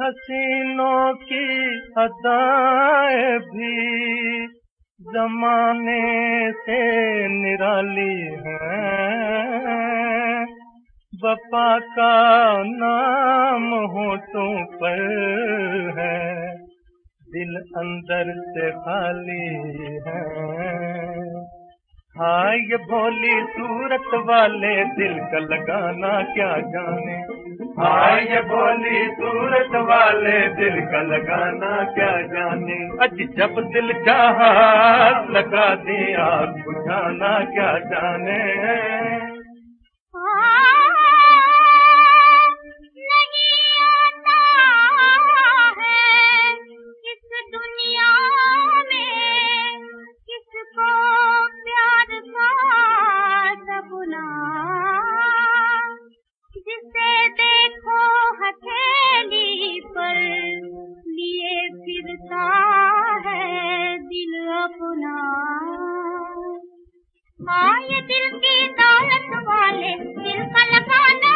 हसीनों की अदाएँ भी जमाने से निराली है। बपा का नाम होठों पर है, दिल अंदर से खाली है। हाँ ये भोली सूरत वाले दिल का लगाना क्या जाने? हाँ ये भोली सूरत वाले दिल का लगाना क्या जाने? अज जब दिल चाह लगा दिया, बुझाना क्या जाने? हाँ ये दिल की दौलत वाले दिल का लगाना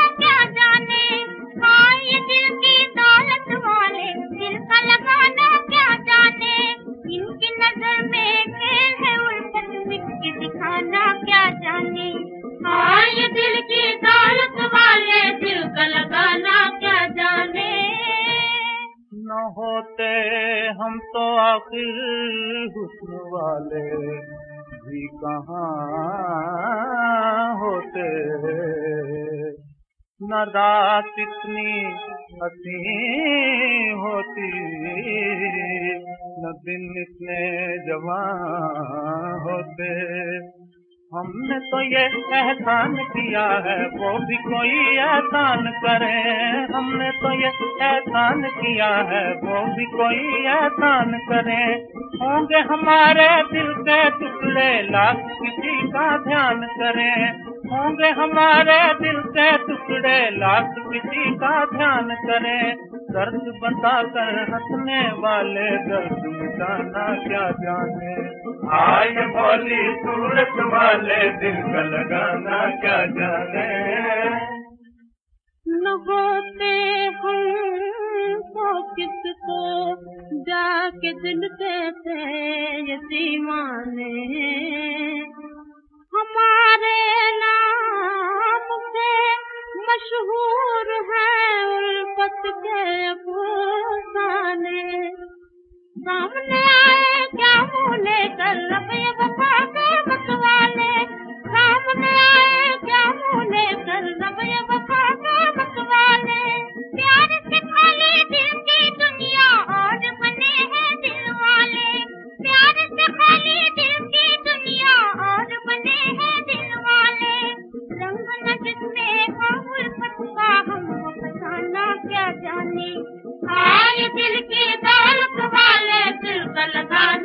हम तो आखिर हुस्न वाले भी कहाँ होते? न रात इतनी हसी होती, न दिन इतने जवान होते। हमने तो ये एहसान किया है, वो भी कोई एहसान करे। हमने तो ये एहसान किया है, वो भी कोई एहसान करे। होंगे हमारे दिल के टुकड़े, लाख किसी का ध्यान करें। होंगे हमारे दिल के टुकड़े लाख किसी का ध्यान करे। दर्द बता कर हंसने वाले दर्द मिटाना क्या जाने? आय बोली सूरत वाले दिल का लगाना क्या जाने? न होते हम को किसको जाके दिल कहते यतीमाने हमारे नाम से मशहूरे पूसा साम्हूं आए जाम कले पपा साम्हूं आए जामु कल र लगानी आज दिल की दौलत वाले दिल का लगानी